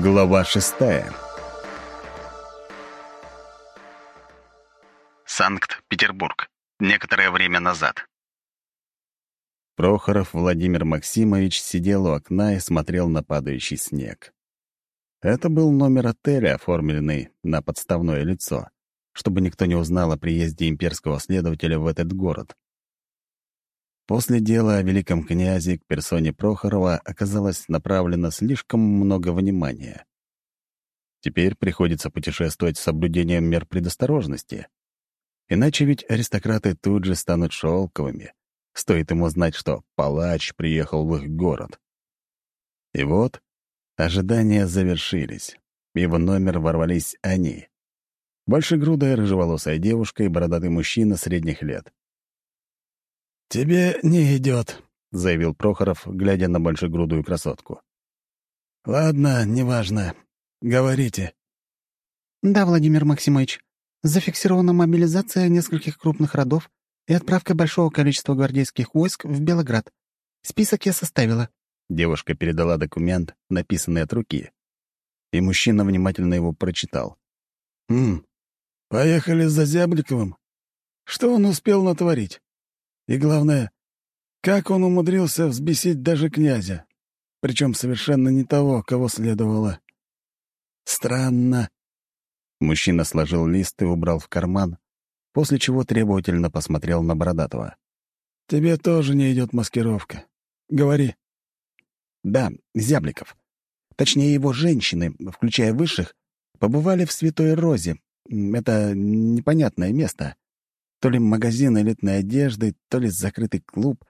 Глава шестая. Санкт-Петербург. Некоторое время назад. Прохоров Владимир Максимович сидел у окна и смотрел на падающий снег. Это был номер отеля, оформленный на подставное лицо, чтобы никто не узнал о приезде имперского следователя в этот город. После дела о великом князе к персоне Прохорова оказалось направлено слишком много внимания. Теперь приходится путешествовать с соблюдением мер предосторожности. Иначе ведь аристократы тут же станут шелковыми. Стоит ему знать, что палач приехал в их город. И вот ожидания завершились, и в номер ворвались они. Большегрудая рыжеволосая девушка и бородатый мужчина средних лет. «Тебе не идет», — заявил Прохоров, глядя на большегрудую красотку. «Ладно, неважно. Говорите». «Да, Владимир Максимович. Зафиксирована мобилизация нескольких крупных родов и отправка большого количества гвардейских войск в Белоград. Список я составила». Девушка передала документ, написанный от руки. И мужчина внимательно его прочитал. «Хм, поехали за Зябликовым. Что он успел натворить?» И главное, как он умудрился взбесить даже князя, причем совершенно не того, кого следовало. Странно. Мужчина сложил лист и убрал в карман, после чего требовательно посмотрел на Бородатого. «Тебе тоже не идет маскировка. Говори». «Да, Зябликов. Точнее, его женщины, включая высших, побывали в Святой Розе. Это непонятное место. То ли магазин элитной одежды, то ли закрытый клуб.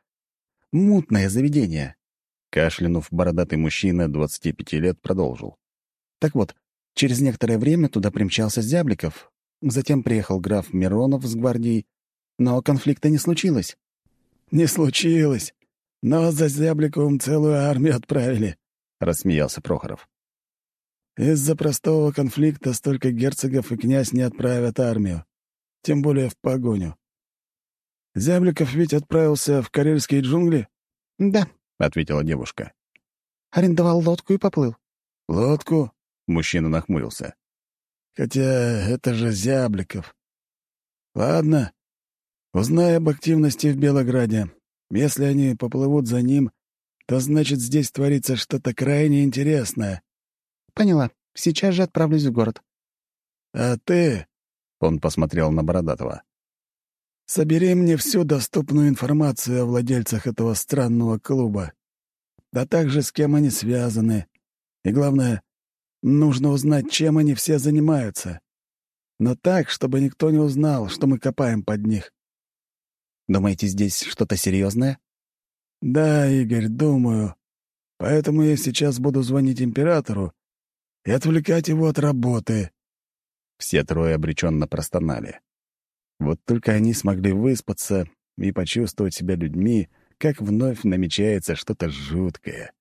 Мутное заведение. Кашлянув, бородатый мужчина 25 лет продолжил. Так вот, через некоторое время туда примчался Зябликов. Затем приехал граф Миронов с гвардией. Но конфликта не случилось. «Не случилось. Но за Зябликовым целую армию отправили», — рассмеялся Прохоров. «Из-за простого конфликта столько герцогов и князь не отправят армию тем более в погоню. Зябликов ведь отправился в карельские джунгли? — Да, — ответила девушка. — Арендовал лодку и поплыл. — Лодку? — мужчина нахмурился. — Хотя это же Зябликов. Ладно, узнай об активности в Белограде. Если они поплывут за ним, то значит, здесь творится что-то крайне интересное. — Поняла. Сейчас же отправлюсь в город. — А ты он посмотрел на Бородатого. «Собери мне всю доступную информацию о владельцах этого странного клуба, а также с кем они связаны. И главное, нужно узнать, чем они все занимаются. Но так, чтобы никто не узнал, что мы копаем под них». «Думаете, здесь что-то серьезное? «Да, Игорь, думаю. Поэтому я сейчас буду звонить императору и отвлекать его от работы». Все трое обреченно простонали. Вот только они смогли выспаться и почувствовать себя людьми, как вновь намечается что-то жуткое.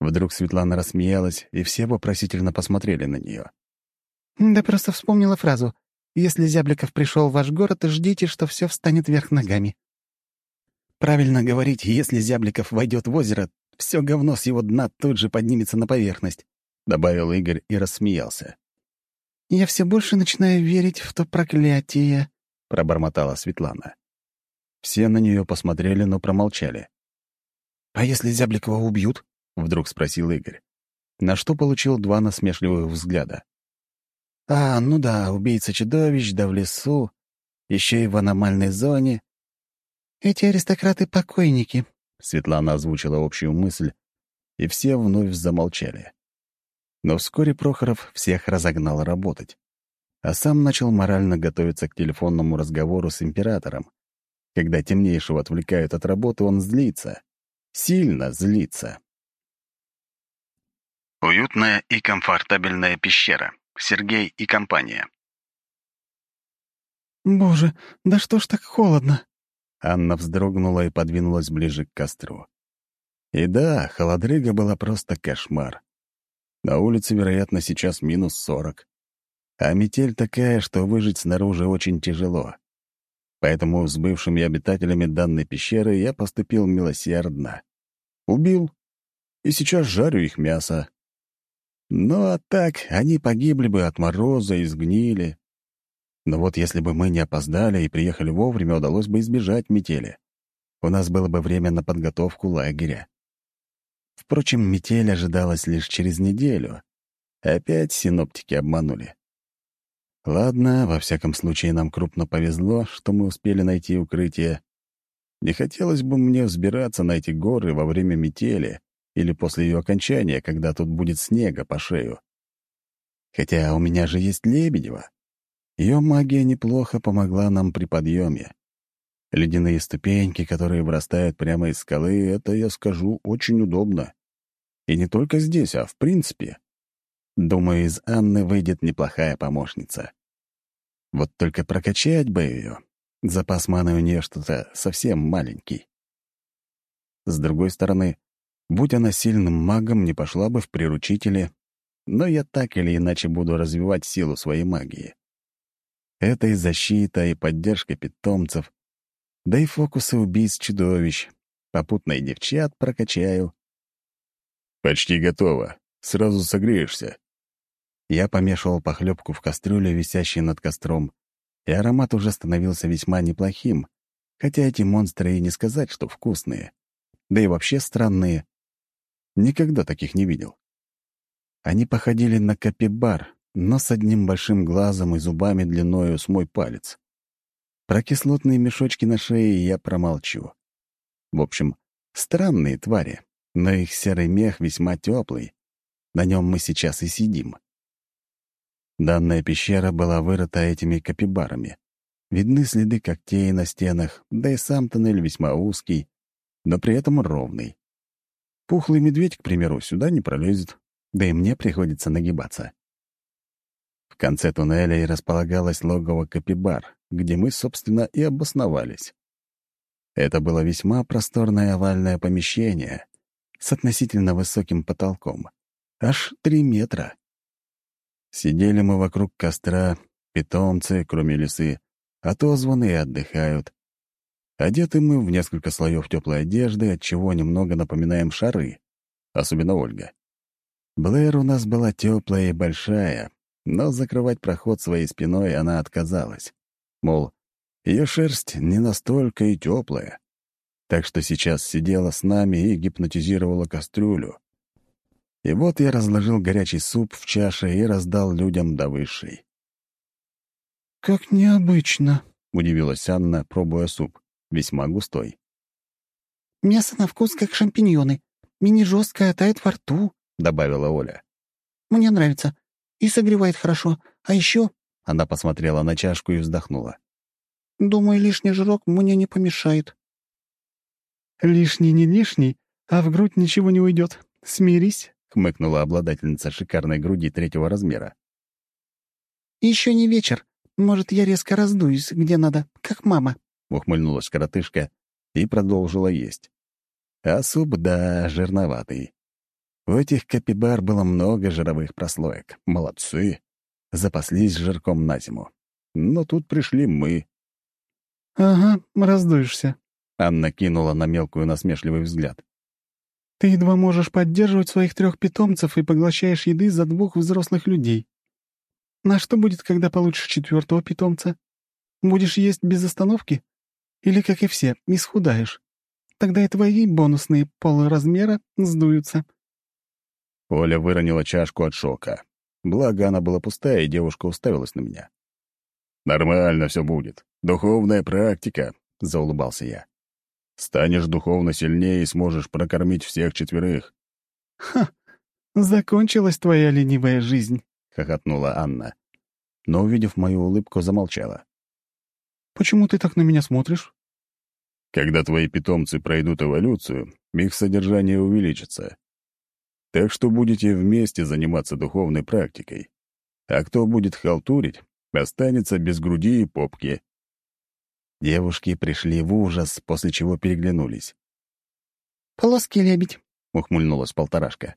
Вдруг Светлана рассмеялась, и все вопросительно посмотрели на нее. «Да просто вспомнила фразу. Если Зябликов пришел в ваш город, ждите, что все встанет вверх ногами». «Правильно говорить, если Зябликов войдет в озеро, все говно с его дна тут же поднимется на поверхность», — добавил Игорь и рассмеялся. «Я все больше начинаю верить в то проклятие», — пробормотала Светлана. Все на нее посмотрели, но промолчали. «А если Зябликова убьют?» — вдруг спросил Игорь. На что получил два насмешливых взгляда. «А, ну да, убийца чудовищ, да в лесу, еще и в аномальной зоне. Эти аристократы — покойники», — Светлана озвучила общую мысль, и все вновь замолчали. Но вскоре Прохоров всех разогнал работать, а сам начал морально готовиться к телефонному разговору с императором. Когда темнейшего отвлекают от работы, он злится. Сильно злится. Уютная и комфортабельная пещера. Сергей и компания. «Боже, да что ж так холодно?» Анна вздрогнула и подвинулась ближе к костру. И да, холодрыга была просто кошмар. На улице, вероятно, сейчас минус сорок. А метель такая, что выжить снаружи очень тяжело. Поэтому с бывшими обитателями данной пещеры я поступил милосердно. Убил. И сейчас жарю их мясо. Ну а так, они погибли бы от мороза и сгнили. Но вот если бы мы не опоздали и приехали вовремя, удалось бы избежать метели. У нас было бы время на подготовку лагеря. Впрочем, метель ожидалась лишь через неделю. Опять синоптики обманули. Ладно, во всяком случае, нам крупно повезло, что мы успели найти укрытие. Не хотелось бы мне взбираться на эти горы во время метели или после ее окончания, когда тут будет снега по шею. Хотя у меня же есть Лебедева. Ее магия неплохо помогла нам при подъеме. Ледяные ступеньки, которые вырастают прямо из скалы, это, я скажу, очень удобно. И не только здесь, а в принципе. Думаю, из Анны выйдет неплохая помощница. Вот только прокачать бы ее. Запас маны у нее что-то совсем маленький. С другой стороны, будь она сильным магом, не пошла бы в приручители, но я так или иначе буду развивать силу своей магии. Это и защита, и поддержка питомцев, да и фокусы убийц чудовищ. Попутно и девчат прокачаю. «Почти готово. Сразу согреешься». Я помешивал похлебку в кастрюле, висящей над костром, и аромат уже становился весьма неплохим, хотя эти монстры и не сказать, что вкусные. Да и вообще странные. Никогда таких не видел. Они походили на капибар, но с одним большим глазом и зубами длиною с мой палец. Про кислотные мешочки на шее я промолчу. В общем, странные твари, но их серый мех весьма теплый. На нем мы сейчас и сидим. Данная пещера была вырыта этими капибарами. Видны следы когтей на стенах, да и сам тоннель весьма узкий, но при этом ровный. Пухлый медведь, к примеру, сюда не пролезет, да и мне приходится нагибаться. В конце туннеля и располагалось логово Капибар, где мы, собственно, и обосновались. Это было весьма просторное овальное помещение с относительно высоким потолком. Аж три метра. Сидели мы вокруг костра, питомцы, кроме лисы, отозваны и отдыхают. Одеты мы в несколько слоев теплой одежды, от чего немного напоминаем шары, особенно Ольга. Блэр у нас была теплая и большая, но закрывать проход своей спиной она отказалась. Мол, ее шерсть не настолько и теплая. Так что сейчас сидела с нами и гипнотизировала кастрюлю. И вот я разложил горячий суп в чаше и раздал людям до высшей. «Как необычно», — удивилась Анна, пробуя суп, весьма густой. «Мясо на вкус, как шампиньоны. Мини жесткое тает во рту», — добавила Оля. «Мне нравится и согревает хорошо. А еще...» — она посмотрела на чашку и вздохнула. «Думаю, лишний жирок мне не помешает». «Лишний не лишний, а в грудь ничего не уйдет. Смирись», — хмыкнула обладательница шикарной груди третьего размера. Еще не вечер. Может, я резко раздуюсь, где надо, как мама», — ухмыльнулась коротышка и продолжила есть. А суп, да, жирноватый. У этих капибар было много жировых прослоек. Молодцы. Запаслись жирком на зиму. Но тут пришли мы. «Ага, раздуешься», — Анна кинула на мелкую насмешливый взгляд. «Ты едва можешь поддерживать своих трех питомцев и поглощаешь еды за двух взрослых людей. На что будет, когда получишь четвертого питомца? Будешь есть без остановки? Или, как и все, не схудаешь? Тогда и твои бонусные полуразмера сдуются». Оля выронила чашку от шока. Благо, она была пустая, и девушка уставилась на меня. «Нормально все будет. Духовная практика», — заулыбался я. «Станешь духовно сильнее и сможешь прокормить всех четверых». «Ха! Закончилась твоя ленивая жизнь», — хохотнула Анна. Но, увидев мою улыбку, замолчала. «Почему ты так на меня смотришь?» «Когда твои питомцы пройдут эволюцию, их содержание увеличится. Так что будете вместе заниматься духовной практикой. А кто будет халтурить, останется без груди и попки. Девушки пришли в ужас, после чего переглянулись. «Плоский лебедь», — ухмыльнулась полторашка.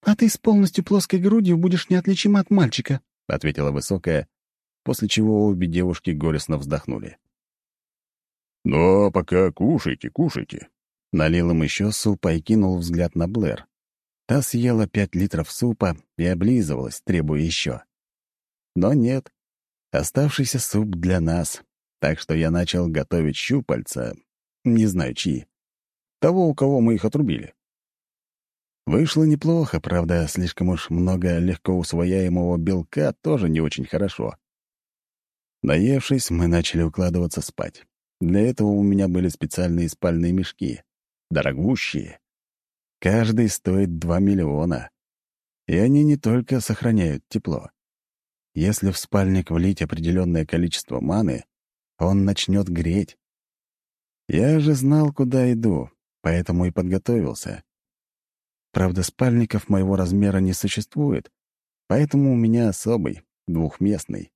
«А ты с полностью плоской грудью будешь неотличим от мальчика», — ответила высокая, после чего обе девушки горестно вздохнули. «Ну, а пока кушайте, кушайте». Налил им еще супа и кинул взгляд на Блэр. Та съела пять литров супа и облизывалась, требуя еще. Но нет, оставшийся суп для нас, так что я начал готовить щупальца, не знаю чьи, того, у кого мы их отрубили. Вышло неплохо, правда, слишком уж много легко усвояемого белка тоже не очень хорошо. Наевшись, мы начали укладываться спать. Для этого у меня были специальные спальные мешки. Дорогущие. Каждый стоит 2 миллиона. И они не только сохраняют тепло. Если в спальник влить определенное количество маны, он начнет греть. Я же знал, куда иду, поэтому и подготовился. Правда, спальников моего размера не существует, поэтому у меня особый, двухместный.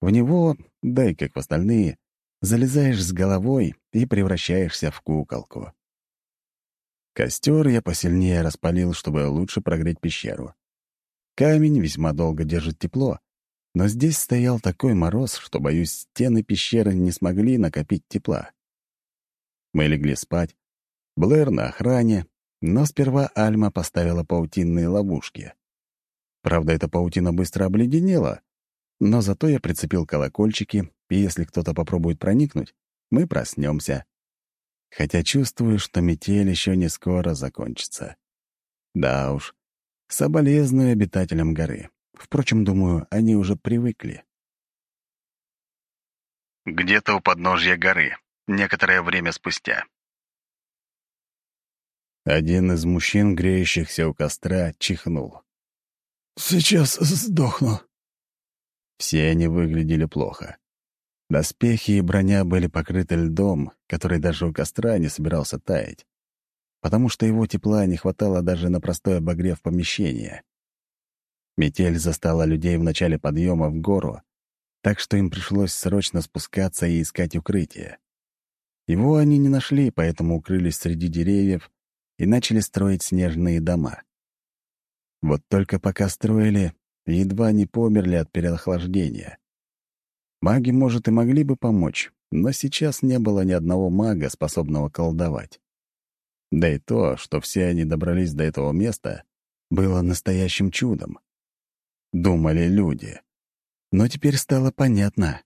В него, да и как в остальные, залезаешь с головой и превращаешься в куколку. Костер я посильнее распалил, чтобы лучше прогреть пещеру. Камень весьма долго держит тепло, но здесь стоял такой мороз, что, боюсь, стены пещеры не смогли накопить тепла. Мы легли спать. Блэр на охране, но сперва Альма поставила паутинные ловушки. Правда, эта паутина быстро обледенела, но зато я прицепил колокольчики, и если кто-то попробует проникнуть, мы проснемся. Хотя чувствую, что метель еще не скоро закончится. Да уж, соболезную обитателям горы. Впрочем, думаю, они уже привыкли. Где-то у подножья горы, некоторое время спустя. Один из мужчин, греющихся у костра, чихнул. «Сейчас сдохну». Все они выглядели плохо. Доспехи и броня были покрыты льдом, который даже у костра не собирался таять, потому что его тепла не хватало даже на простой обогрев помещения. Метель застала людей в начале подъема в гору, так что им пришлось срочно спускаться и искать укрытие. Его они не нашли, поэтому укрылись среди деревьев и начали строить снежные дома. Вот только пока строили, едва не померли от переохлаждения. Маги, может, и могли бы помочь, но сейчас не было ни одного мага, способного колдовать. Да и то, что все они добрались до этого места, было настоящим чудом. Думали люди. Но теперь стало понятно.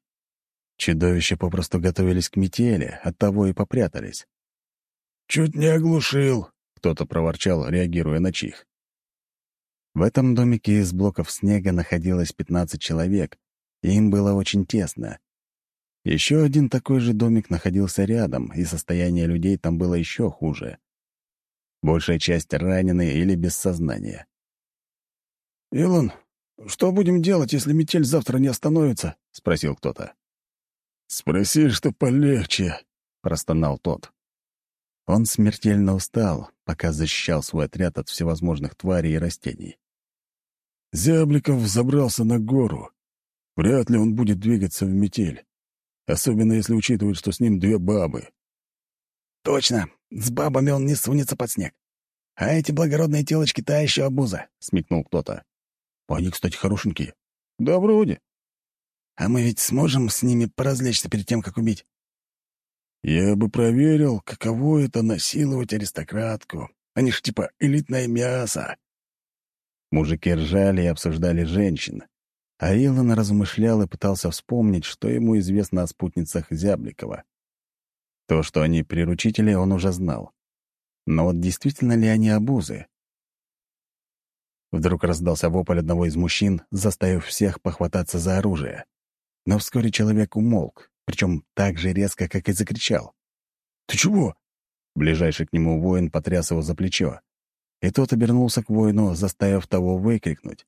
Чудовища попросту готовились к метели, оттого и попрятались. «Чуть не оглушил», кто-то проворчал, реагируя на чих. В этом домике из блоков снега находилось 15 человек, им было очень тесно. Еще один такой же домик находился рядом, и состояние людей там было еще хуже. Большая часть ранены или без сознания. «Илон, что будем делать, если метель завтра не остановится?» — спросил кто-то. «Спроси, что полегче», — простонал тот. Он смертельно устал, пока защищал свой отряд от всевозможных тварей и растений. Зябликов забрался на гору. Вряд ли он будет двигаться в метель. Особенно если учитывать, что с ним две бабы. «Точно! С бабами он не сунется под снег. А эти благородные телочки — та еще обуза», — смекнул кто-то. «Они, кстати, хорошенькие». «Да, вроде». «А мы ведь сможем с ними поразвлечься перед тем, как убить?» Я бы проверил, каково это насиловать аристократку. Они ж типа элитное мясо. Мужики ржали и обсуждали женщин. А Илон размышлял и пытался вспомнить, что ему известно о спутницах Зябликова. То, что они приручители, он уже знал. Но вот действительно ли они обузы? Вдруг раздался вопль одного из мужчин, заставив всех похвататься за оружие. Но вскоре человек умолк, причем так же резко, как и закричал. «Ты чего?» Ближайший к нему воин потряс его за плечо. И тот обернулся к воину, заставив того выкрикнуть.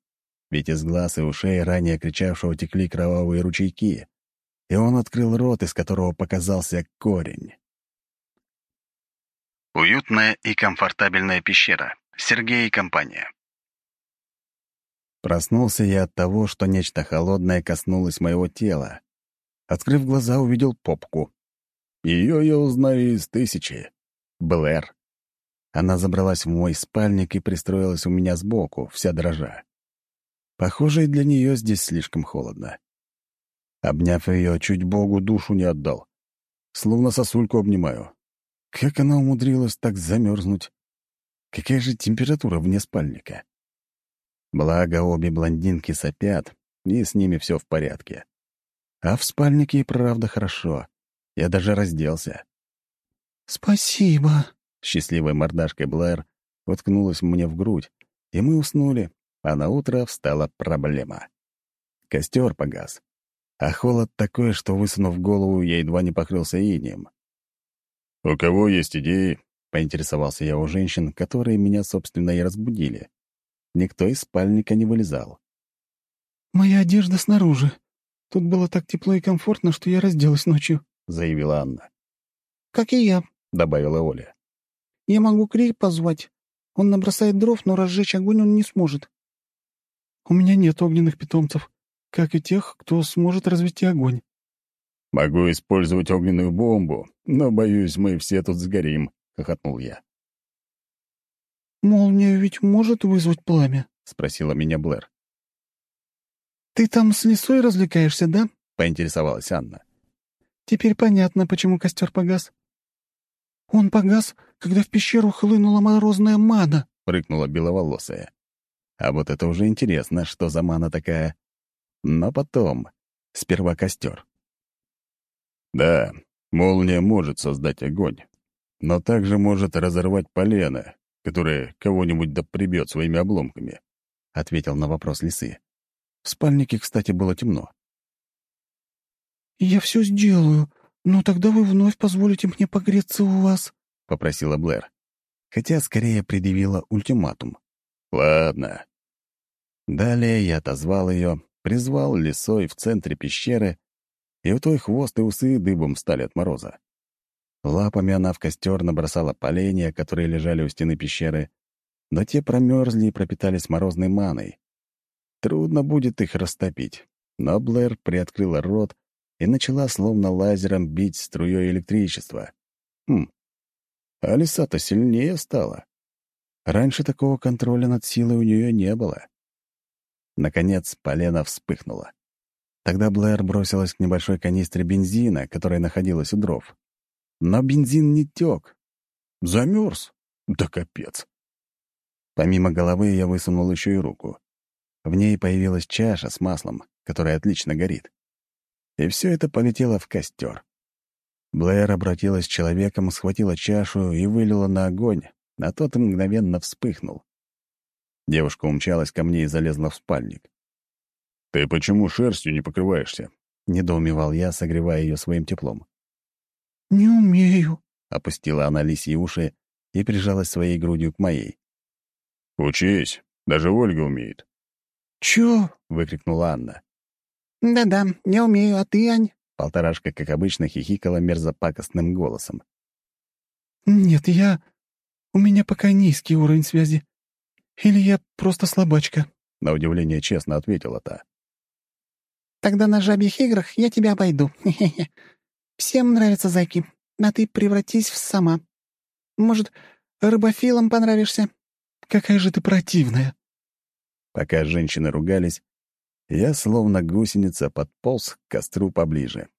Ведь из глаз и ушей ранее кричавшего текли кровавые ручейки, и он открыл рот, из которого показался корень. Уютная и комфортабельная пещера. Сергей и компания. Проснулся я от того, что нечто холодное коснулось моего тела, Открыв глаза, увидел попку. Ее я узнаю из тысячи. Блэр. Она забралась в мой спальник и пристроилась у меня сбоку, вся дрожа. Похоже, и для нее здесь слишком холодно. Обняв ее, чуть Богу душу не отдал. Словно сосульку обнимаю. Как она умудрилась так замерзнуть? Какая же температура вне спальника? Благо, обе блондинки сопят, и с ними все в порядке. А в спальнике и правда хорошо. Я даже разделся. «Спасибо», — счастливой мордашкой Блэр уткнулась мне в грудь, и мы уснули, а на утро встала проблема. Костер погас, а холод такой, что, высунув голову, я едва не покрылся инием. «У кого есть идеи?» — поинтересовался я у женщин, которые меня, собственно, и разбудили. Никто из спальника не вылезал. «Моя одежда снаружи. Тут было так тепло и комфортно, что я разделась ночью», — заявила Анна. «Как и я», — добавила Оля. «Я могу Крей позвать. Он набросает дров, но разжечь огонь он не сможет». «У меня нет огненных питомцев, как и тех, кто сможет развести огонь». «Могу использовать огненную бомбу, но, боюсь, мы все тут сгорим», — хохотнул я. «Молния ведь может вызвать пламя?» — спросила меня Блэр. «Ты там с лисой развлекаешься, да?» — поинтересовалась Анна. «Теперь понятно, почему костер погас». «Он погас, когда в пещеру хлынула морозная мана», — прыгнула беловолосая. «А вот это уже интересно, что за мана такая. Но потом. Сперва костер. Да, молния может создать огонь, но также может разорвать полено, которое кого-нибудь да прибьет своими обломками», — ответил на вопрос лисы. В спальнике, кстати, было темно. «Я все сделаю, но тогда вы вновь позволите мне погреться у вас», — попросила Блэр. Хотя скорее предъявила ультиматум. «Ладно». Далее я отозвал ее, призвал лисой в центре пещеры и у той хвост и усы дыбом стали от мороза. Лапами она в костер набросала поленья, которые лежали у стены пещеры, но те промерзли и пропитались морозной маной. Трудно будет их растопить, но Блэр приоткрыла рот и начала словно лазером бить струей электричества. Хм, а лиса-то сильнее стала. Раньше такого контроля над силой у нее не было. Наконец полено вспыхнуло. Тогда Блэр бросилась к небольшой канистре бензина, которая находилась у дров. Но бензин не тек. Замерз. Да капец. Помимо головы я высунул еще и руку. В ней появилась чаша с маслом, которая отлично горит. И все это полетело в костер. Блэр обратилась человеком, схватила чашу и вылила на огонь, а тот мгновенно вспыхнул. Девушка умчалась ко мне и залезла в спальник. «Ты почему шерстью не покрываешься?» — недоумевал я, согревая ее своим теплом. «Не умею», — опустила она лисьи уши и прижалась своей грудью к моей. «Учись, даже Ольга умеет». «Чё?» — выкрикнула Анна. «Да-да, я умею, а ты, Ань?» Полторашка, как обычно, хихикала мерзопакостным голосом. «Нет, я... У меня пока низкий уровень связи. Или я просто слабачка?» На удивление честно ответила та. Тогда на жабьих играх я тебя обойду. Всем нравятся зайки, а ты превратись в сама. Может, рыбофилам понравишься? Какая же ты противная!» Пока женщины ругались, я, словно гусеница, подполз к костру поближе.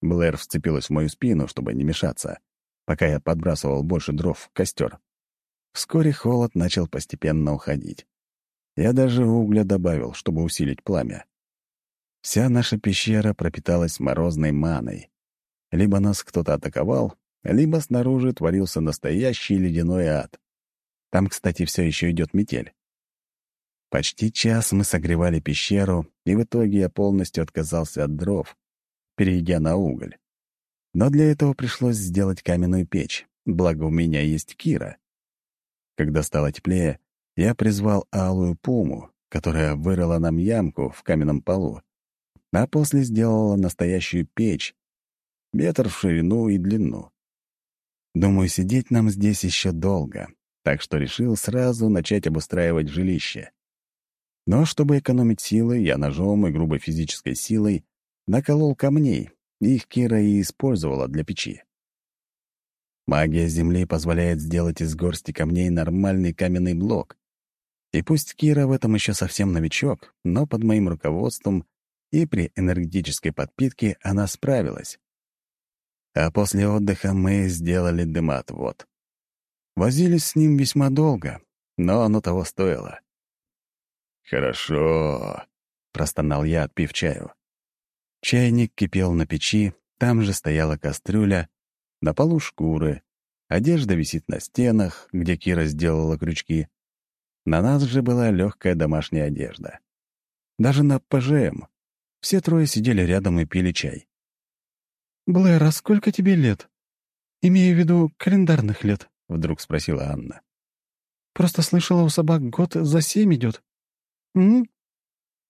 Блэр вцепилась в мою спину, чтобы не мешаться, пока я подбрасывал больше дров в костер. Вскоре холод начал постепенно уходить. Я даже угля добавил, чтобы усилить пламя. Вся наша пещера пропиталась морозной маной. Либо нас кто-то атаковал, либо снаружи творился настоящий ледяной ад. Там, кстати, все еще идет метель. Почти час мы согревали пещеру, и в итоге я полностью отказался от дров, перейдя на уголь. Но для этого пришлось сделать каменную печь, благо у меня есть Кира. Когда стало теплее, я призвал алую пуму, которая вырыла нам ямку в каменном полу, а после сделала настоящую печь, метр в ширину и длину. Думаю, сидеть нам здесь еще долго, так что решил сразу начать обустраивать жилище. Но чтобы экономить силы, я ножом и грубой физической силой наколол камней, их Кира и использовала для печи. Магия Земли позволяет сделать из горсти камней нормальный каменный блок. И пусть Кира в этом еще совсем новичок, но под моим руководством и при энергетической подпитке она справилась. А после отдыха мы сделали дымоотвод. Возились с ним весьма долго, но оно того стоило. «Хорошо», — простонал я, отпив чаю. Чайник кипел на печи, там же стояла кастрюля, на полу шкуры, одежда висит на стенах, где Кира сделала крючки. На нас же была легкая домашняя одежда. Даже на ПЖМ. Все трое сидели рядом и пили чай. «Блэр, а сколько тебе лет? Имею в виду календарных лет», — вдруг спросила Анна. «Просто слышала, у собак год за семь идет. «М?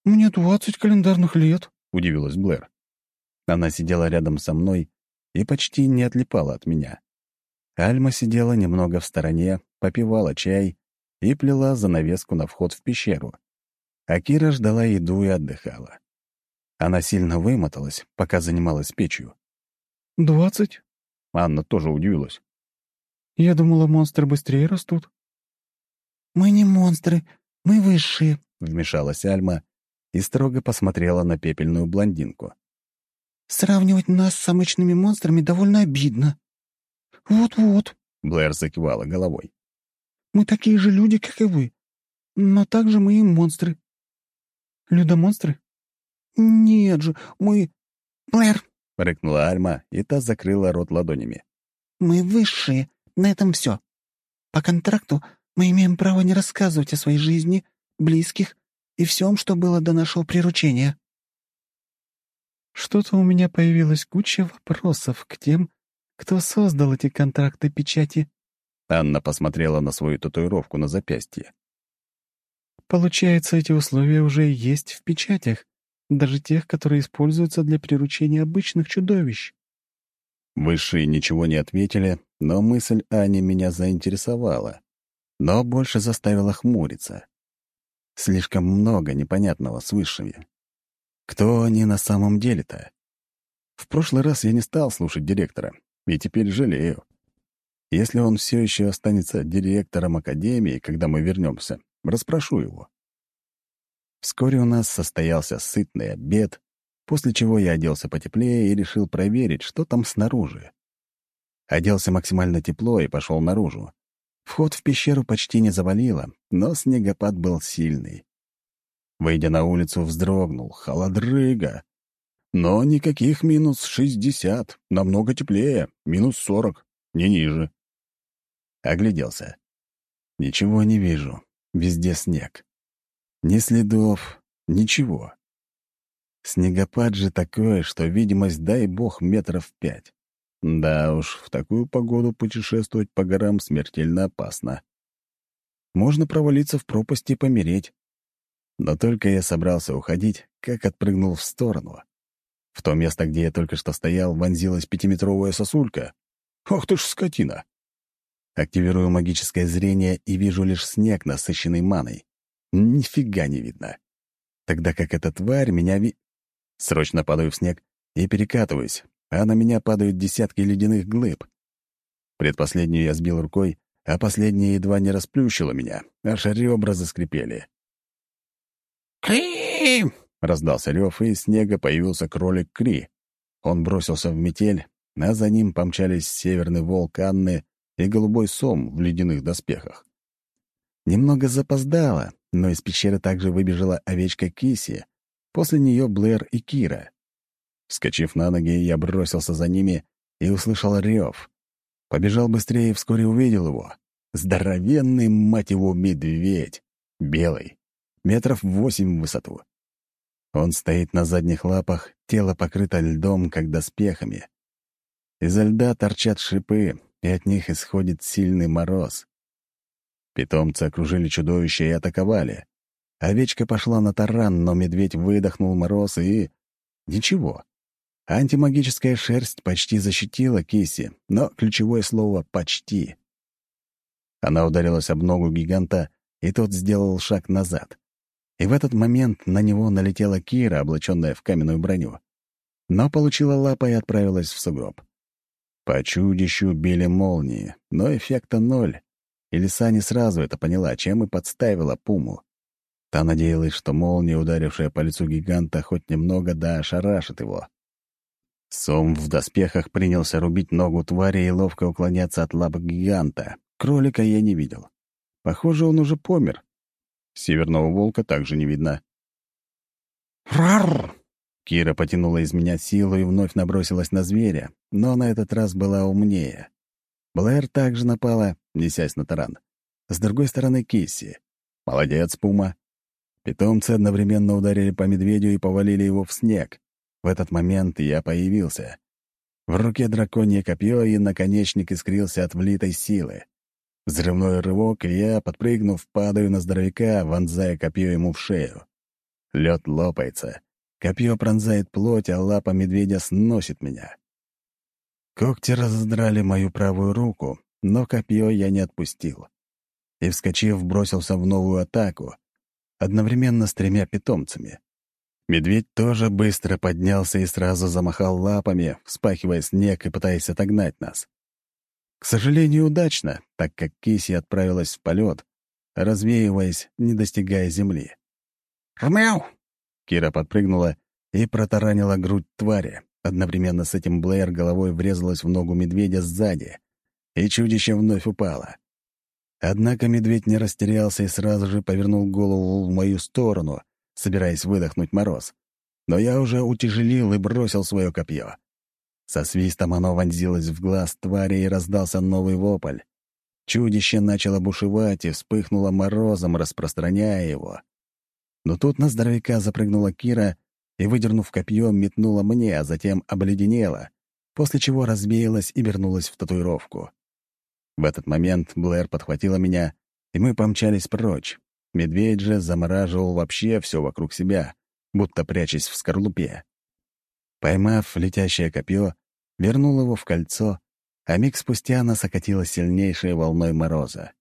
Мне двадцать календарных лет», — удивилась Блэр. Она сидела рядом со мной и почти не отлипала от меня. Альма сидела немного в стороне, попивала чай и плела занавеску на вход в пещеру. А Кира ждала еду и отдыхала. Она сильно вымоталась, пока занималась печью. «Двадцать?» Анна тоже удивилась. «Я думала, монстры быстрее растут». «Мы не монстры, мы высшие», — вмешалась Альма и строго посмотрела на пепельную блондинку. «Сравнивать нас с обычными монстрами довольно обидно». «Вот-вот», — Блэр закивала головой. «Мы такие же люди, как и вы, но также мы и монстры». «Людомонстры?» «Нет же, мы...» «Блэр!» — рыкнула Альма, и та закрыла рот ладонями. «Мы высшие, на этом все. По контракту мы имеем право не рассказывать о своей жизни, близких и всем, что было до нашего приручения». «Что-то у меня появилась куча вопросов к тем, кто создал эти контракты печати». Анна посмотрела на свою татуировку на запястье. «Получается, эти условия уже есть в печатях, даже тех, которые используются для приручения обычных чудовищ». Высшие ничего не ответили, но мысль Ани меня заинтересовала, но больше заставила хмуриться. Слишком много непонятного с высшими. Кто они на самом деле-то? В прошлый раз я не стал слушать директора, и теперь жалею. Если он все еще останется директором академии, когда мы вернемся, расспрошу его. Вскоре у нас состоялся сытный обед, после чего я оделся потеплее и решил проверить, что там снаружи. Оделся максимально тепло и пошел наружу. Вход в пещеру почти не завалило, но снегопад был сильный. Выйдя на улицу, вздрогнул. Холодрыга. Но никаких минус шестьдесят, намного теплее, минус сорок, не ниже. Огляделся. Ничего не вижу. Везде снег. Ни следов, ничего. Снегопад же такой, что видимость, дай бог, метров пять. Да уж, в такую погоду путешествовать по горам смертельно опасно. Можно провалиться в пропасть и помереть. Но только я собрался уходить, как отпрыгнул в сторону. В то место, где я только что стоял, вонзилась пятиметровая сосулька. Ох ты ж скотина! Активирую магическое зрение и вижу лишь снег, насыщенный маной. Нифига не видно. Тогда как эта тварь меня ви... Срочно падаю в снег и перекатываюсь, а на меня падают десятки ледяных глыб. Предпоследнюю я сбил рукой, а последняя едва не расплющила меня, аж ребра заскрипели. «Кри!» — раздался рев, и из снега появился кролик Кри. Он бросился в метель, а за ним помчались северный волк Анны и голубой сом в ледяных доспехах. Немного запоздало, но из пещеры также выбежала овечка Киси, после нее Блэр и Кира. Вскочив на ноги, я бросился за ними и услышал рев. Побежал быстрее и вскоре увидел его. Здоровенный, мать его, медведь. Белый. Метров восемь в высоту. Он стоит на задних лапах, тело покрыто льдом, как доспехами. Изо льда торчат шипы, и от них исходит сильный мороз. Питомцы окружили чудовище и атаковали. Овечка пошла на таран, но медведь выдохнул мороз и... Ничего. Антимагическая шерсть почти защитила Киси, но ключевое слово «почти». Она ударилась об ногу гиганта, и тот сделал шаг назад. И в этот момент на него налетела Кира, облаченная в каменную броню. Но получила лапа и отправилась в сугроб. По чудищу били молнии, но эффекта ноль. И лиса не сразу это поняла, чем и подставила пуму. Та надеялась, что молния, ударившая по лицу гиганта, хоть немного да ошарашит его. Сом в доспехах принялся рубить ногу твари и ловко уклоняться от лап гиганта. Кролика я не видел. Похоже, он уже помер. Северного волка также не видно. «Рарр!» Кира потянула из меня силу и вновь набросилась на зверя, но на этот раз была умнее. Блэр также напала, несясь на таран. С другой стороны Кисси. Молодец, Пума. Питомцы одновременно ударили по медведю и повалили его в снег. В этот момент я появился. В руке драконье копье, и наконечник искрился от влитой силы. Взрывной рывок, и я, подпрыгнув, падаю на здоровяка, вонзая копье ему в шею. Лед лопается. Копье пронзает плоть, а лапа медведя сносит меня. Когти разодрали мою правую руку, но копье я не отпустил. И, вскочив, бросился в новую атаку, одновременно с тремя питомцами. Медведь тоже быстро поднялся и сразу замахал лапами, вспахивая снег и пытаясь отогнать нас. К сожалению, удачно, так как Киси отправилась в полет, развеиваясь, не достигая земли. «Рмяу!» Кира подпрыгнула и протаранила грудь твари. Одновременно с этим Блэр головой врезалась в ногу медведя сзади, и чудище вновь упало. Однако медведь не растерялся и сразу же повернул голову в мою сторону, собираясь выдохнуть мороз. Но я уже утяжелил и бросил свое копье. Со свистом оно вонзилось в глаз твари и раздался новый вопль. Чудище начало бушевать и вспыхнуло морозом, распространяя его. Но тут на здоровяка запрыгнула Кира и, выдернув копье, метнула мне, а затем обледенела, после чего развеялась и вернулась в татуировку. В этот момент Блэр подхватила меня, и мы помчались прочь. Медведь же замораживал вообще все вокруг себя, будто прячась в скорлупе. Поймав летящее копье, вернул его в кольцо, а миг спустя нас окатила сильнейшей волной мороза.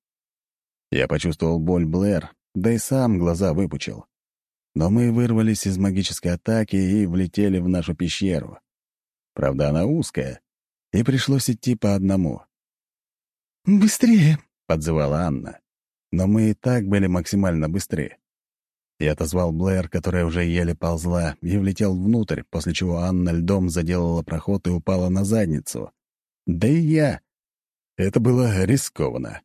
Я почувствовал боль Блэр, да и сам глаза выпучил. Но мы вырвались из магической атаки и влетели в нашу пещеру. Правда, она узкая, и пришлось идти по одному. «Быстрее!» — подзывала Анна. Но мы и так были максимально быстры. Я отозвал Блэр, которая уже еле ползла, и влетел внутрь, после чего Анна льдом заделала проход и упала на задницу. Да и я. Это было рискованно.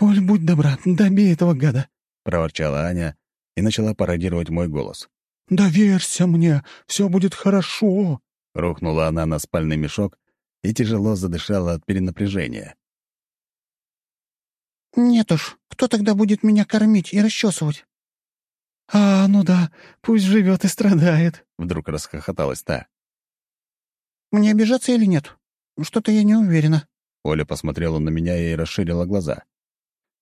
«Оль, будь добра, добей этого гада!» — проворчала Аня, и начала пародировать мой голос. «Доверься мне, все будет хорошо!» Рухнула она на спальный мешок и тяжело задышала от перенапряжения. «Нет уж, кто тогда будет меня кормить и расчесывать?» «А, ну да, пусть живет и страдает», — вдруг расхохоталась та. «Мне обижаться или нет? Что-то я не уверена». Оля посмотрела на меня и расширила глаза.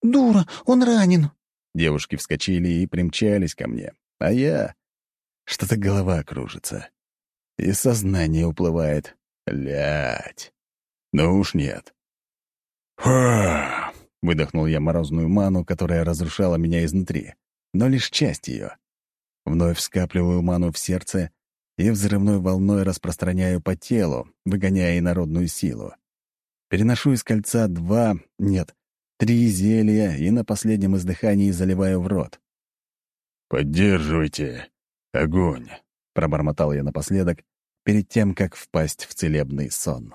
«Дура, он ранен!» Девушки вскочили и примчались ко мне. А я... Что-то голова кружится. И сознание уплывает. Лять. Ну уж нет. «Ха!» — выдохнул я морозную ману, которая разрушала меня изнутри. Но лишь часть ее. Вновь скапливаю ману в сердце и взрывной волной распространяю по телу, выгоняя инородную силу. Переношу из кольца два, нет, три зелья и на последнем издыхании заливаю в рот. «Поддерживайте огонь», — пробормотал я напоследок, перед тем, как впасть в целебный сон.